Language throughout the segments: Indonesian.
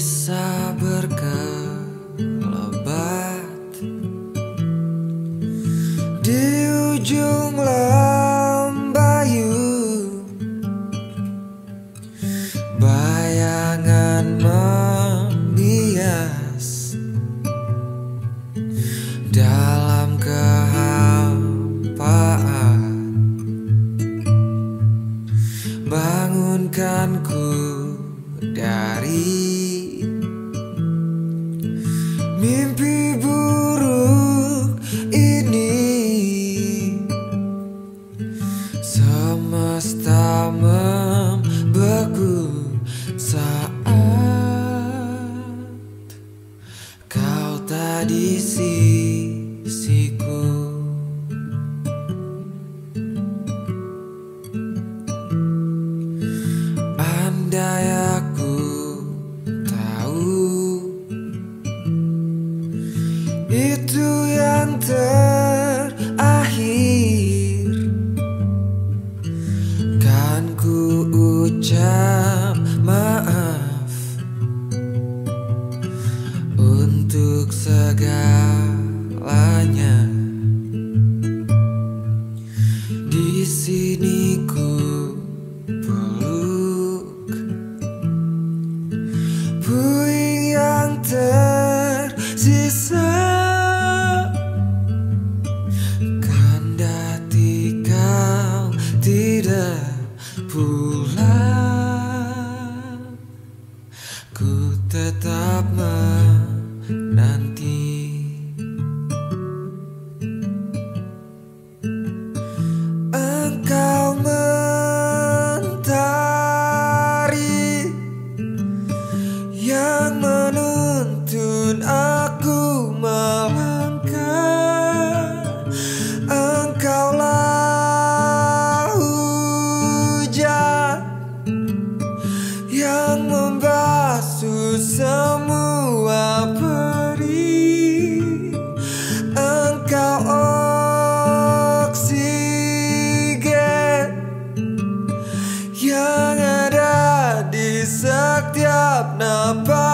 bisa berkelebat di ujung lembayu bayangan membias dalam kehampaan. Bangunkanku dari mengucap maaf untuk segalanya. Di sini ku peluk puing yang tersisa. Kandati kau tidak pulang. setiap napas.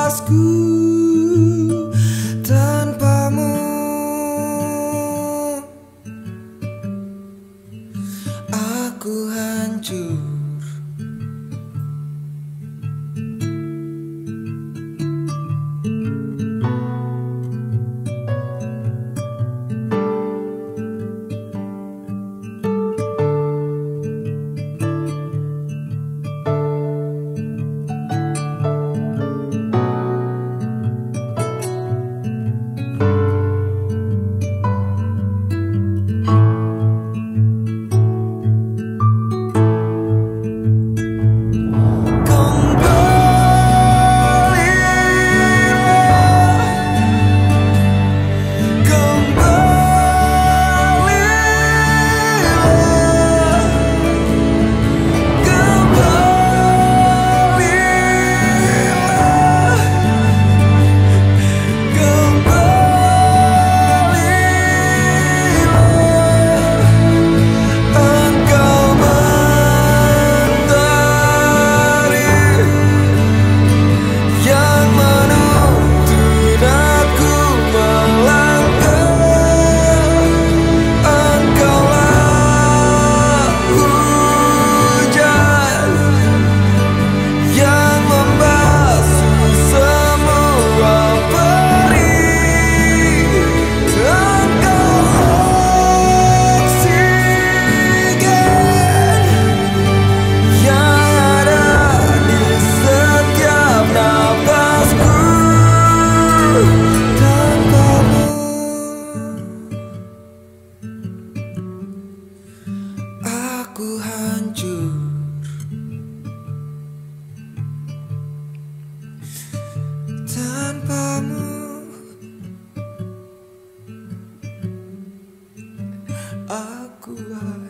Dracula.